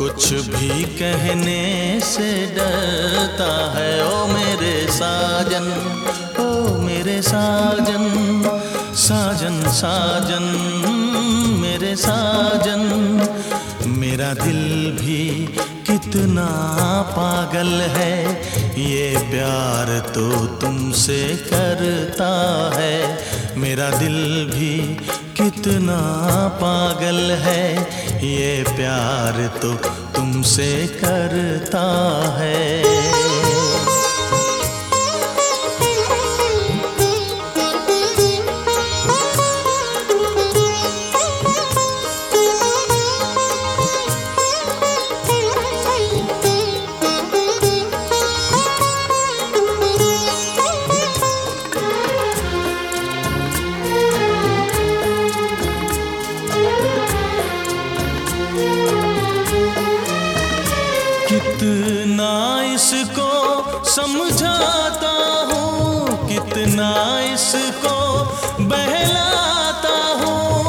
कुछ भी कहने से डरता है। ओ मेरे साजन, ओ मेरे साजन साजन साजन, मेरे साजन, मेरा दिल भी कितना पागल है, ये प्यार तो तुमसे करता है। मेरा दिल भी कितना पागल है, ये प्यार तो तुमसे करता है। समझाता हूँ कितना इसको बहलाता हूँ।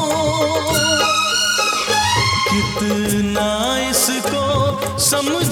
कितना इसको समझाता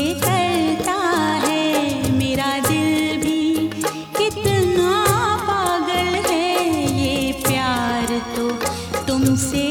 तुमसे करता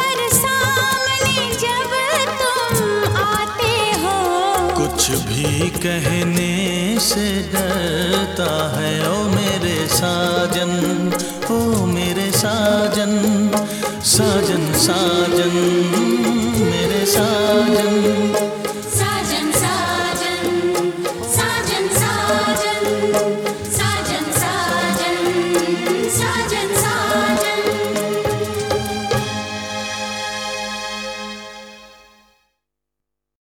भी कहने से डरता है, ओ मेरे साजन, ओ मेरे साजन साजन साजन, मेरे साजन।